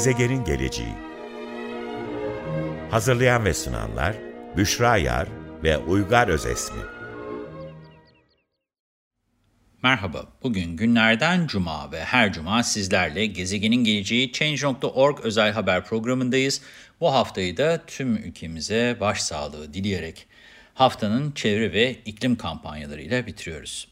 Gezegenin geleceği Hazırlayan ve sunanlar Büşra Yar ve Uygar Özesmi Merhaba, bugün günlerden cuma ve her cuma sizlerle gezegenin geleceği Change.org özel haber programındayız. Bu haftayı da tüm ülkemize başsağlığı dileyerek haftanın çevre ve iklim kampanyalarıyla bitiriyoruz.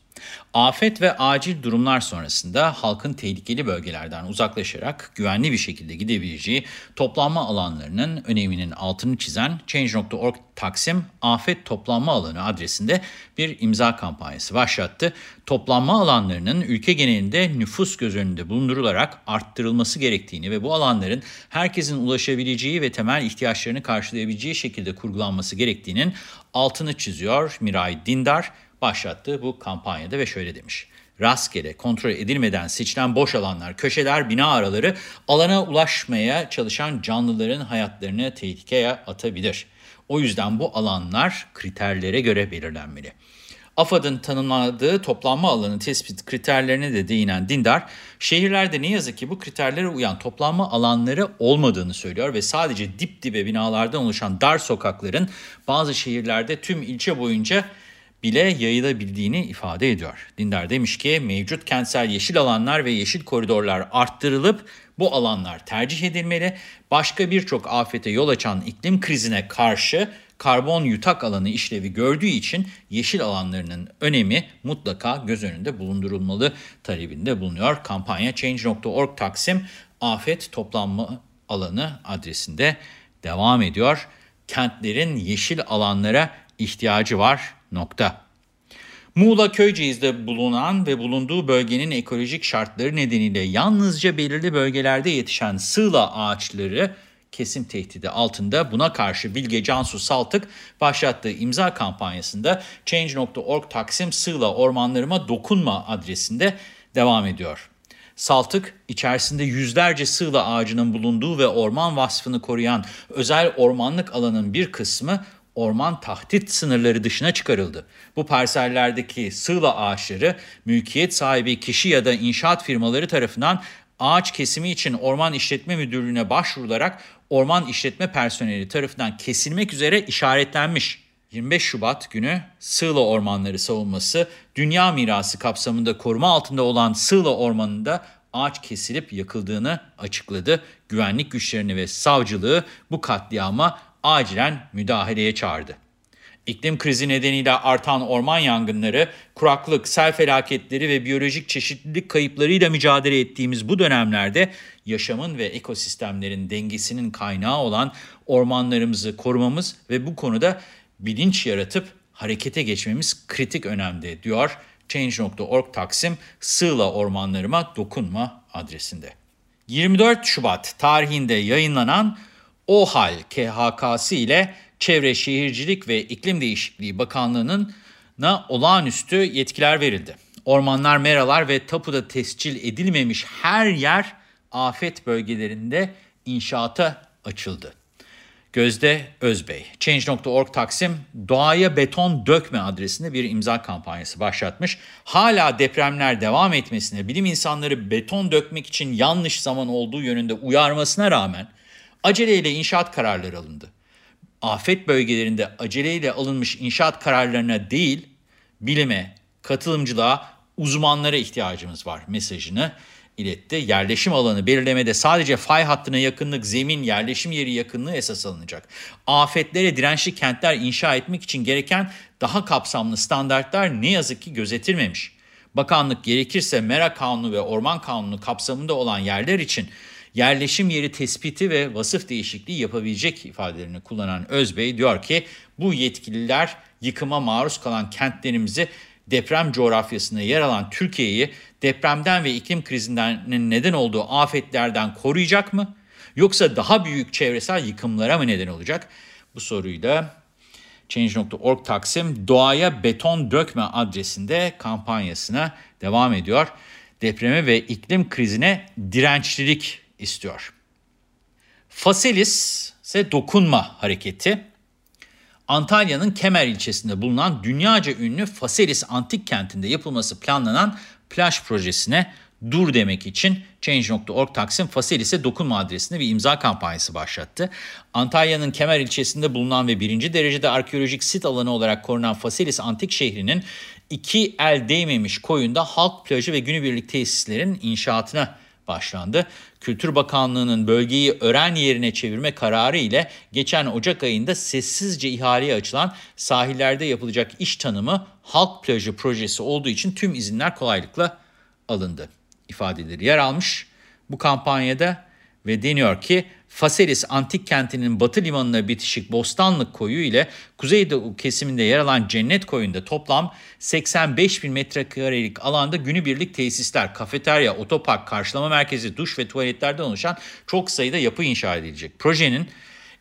Afet ve acil durumlar sonrasında halkın tehlikeli bölgelerden uzaklaşarak güvenli bir şekilde gidebileceği toplanma alanlarının öneminin altını çizen Change.org Taksim Afet Toplanma Alanı adresinde bir imza kampanyası başlattı. Toplanma alanlarının ülke genelinde nüfus göz önünde bulundurularak arttırılması gerektiğini ve bu alanların herkesin ulaşabileceği ve temel ihtiyaçlarını karşılayabileceği şekilde kurgulanması gerektiğinin altını çiziyor Miray Dindar başlattığı bu kampanyada ve şöyle demiş. Rastgele kontrol edilmeden seçilen boş alanlar, köşeler, bina araları alana ulaşmaya çalışan canlıların hayatlarını tehlikeye atabilir. O yüzden bu alanlar kriterlere göre belirlenmeli. AFAD'ın tanımladığı toplanma alanı tespit kriterlerine de değinen Dindar, şehirlerde ne yazık ki bu kriterlere uyan toplanma alanları olmadığını söylüyor ve sadece dip dibe binalardan oluşan dar sokakların bazı şehirlerde tüm ilçe boyunca bile yayılabildiğini ifade ediyor. Dindar demiş ki mevcut kentsel yeşil alanlar ve yeşil koridorlar arttırılıp bu alanlar tercih edilmeli. Başka birçok afete yol açan iklim krizine karşı karbon yutak alanı işlevi gördüğü için yeşil alanlarının önemi mutlaka göz önünde bulundurulmalı talebinde bulunuyor. Kampanya Change.org Taksim Afet Toplanma Alanı adresinde devam ediyor. Kentlerin yeşil alanlara ihtiyacı var Nokta. Muğla Köyceğiz'de bulunan ve bulunduğu bölgenin ekolojik şartları nedeniyle yalnızca belirli bölgelerde yetişen sığla ağaçları kesim tehdidi altında. Buna karşı Bilge Cansu Saltık başlattığı imza kampanyasında Change.org Taksim Sığla Ormanlarıma Dokunma adresinde devam ediyor. Saltık, içerisinde yüzlerce sığla ağacının bulunduğu ve orman vasfını koruyan özel ormanlık alanın bir kısmı orman tahdit sınırları dışına çıkarıldı. Bu parsellerdeki sığla ağaçları mülkiyet sahibi kişi ya da inşaat firmaları tarafından ağaç kesimi için Orman İşletme Müdürlüğü'ne başvurularak orman işletme personeli tarafından kesilmek üzere işaretlenmiş. 25 Şubat günü Sığla Ormanları savunması Dünya Mirası kapsamında koruma altında olan Sığla Ormanı'nda ağaç kesilip yakıldığını açıkladı. Güvenlik güçlerini ve savcılığı bu katliama acilen müdahaleye çağırdı. İklim krizi nedeniyle artan orman yangınları, kuraklık, sel felaketleri ve biyolojik çeşitlilik kayıplarıyla mücadele ettiğimiz bu dönemlerde yaşamın ve ekosistemlerin dengesinin kaynağı olan ormanlarımızı korumamız ve bu konuda bilinç yaratıp harekete geçmemiz kritik önemde diyor Change.org Taksim Sığla Ormanlarıma Dokunma adresinde. 24 Şubat tarihinde yayınlanan OHAL KHK'sı ile Çevre Şehircilik ve İklim Değişikliği Bakanlığı'nın olağanüstü yetkiler verildi. Ormanlar, meralar ve tapuda tescil edilmemiş her yer afet bölgelerinde inşaata açıldı. Gözde Özbey, Change.org Taksim doğaya beton dökme adresinde bir imza kampanyası başlatmış. Hala depremler devam etmesine, bilim insanları beton dökmek için yanlış zaman olduğu yönünde uyarmasına rağmen aceleyle inşaat kararları alındı. Afet bölgelerinde aceleyle alınmış inşaat kararlarına değil, bilime, katılımcılığa, uzmanlara ihtiyacımız var mesajını iletti. Yerleşim alanı belirlemede sadece fay hattına yakınlık, zemin, yerleşim yeri yakınlığı esas alınacak. Afetlere dirençli kentler inşa etmek için gereken daha kapsamlı standartlar ne yazık ki gözetilmemiş. Bakanlık gerekirse Mera Kanunu ve Orman Kanunu kapsamında olan yerler için yerleşim yeri tespiti ve vasıf değişikliği yapabilecek ifadelerini kullanan Özbey diyor ki bu yetkililer yıkıma maruz kalan kentlerimizi deprem coğrafyasında yer alan Türkiye'yi depremden ve iklim krizinden neden olduğu afetlerden koruyacak mı? Yoksa daha büyük çevresel yıkımlara mı neden olacak? Bu soruyu da Change.org Taksim doğaya beton dökme adresinde kampanyasına devam ediyor. Depreme ve iklim krizine dirençlilik istiyor. Faselis ise dokunma hareketi. Antalya'nın Kemer ilçesinde bulunan dünyaca ünlü Faselis Antik Kenti'nde yapılması planlanan plaj projesine dur demek için Change.org Taksim Faselis'e dokunma adresinde bir imza kampanyası başlattı. Antalya'nın Kemer ilçesinde bulunan ve birinci derecede arkeolojik sit alanı olarak korunan Faselis Antik Şehri'nin iki el değmemiş koyunda halk plajı ve günübirlik tesislerin inşaatına başlandı. Kültür Bakanlığı'nın bölgeyi öğren yerine çevirme kararı ile geçen Ocak ayında sessizce ihaleye açılan sahillerde yapılacak iş tanımı halk plajı projesi olduğu için tüm izinler kolaylıkla alındı ifadeleri yer almış bu kampanyada ve deniyor ki Faselis antik kentinin batı limanına bitişik Bostanlık koyu ile kuzeydoğu kesiminde yer alan Cennet koyunda toplam 85 bin metrekarelik alanda günübirlik tesisler, kafeterya, otopark, karşılama merkezi, duş ve tuvaletlerden oluşan çok sayıda yapı inşa edilecek. Projenin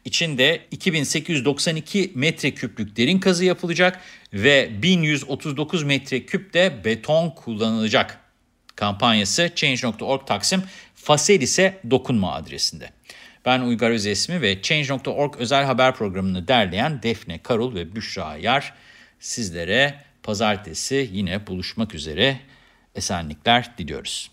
içinde 2892 metreküplük derin kazı yapılacak ve 1139 metreküp de beton kullanılacak kampanyası Change.org Taksim Faselis'e dokunma adresinde. Ben Uygar Özesmi ve Change.org özel haber programını derleyen Defne Karul ve Büşra Yar sizlere pazartesi yine buluşmak üzere esenlikler diliyoruz.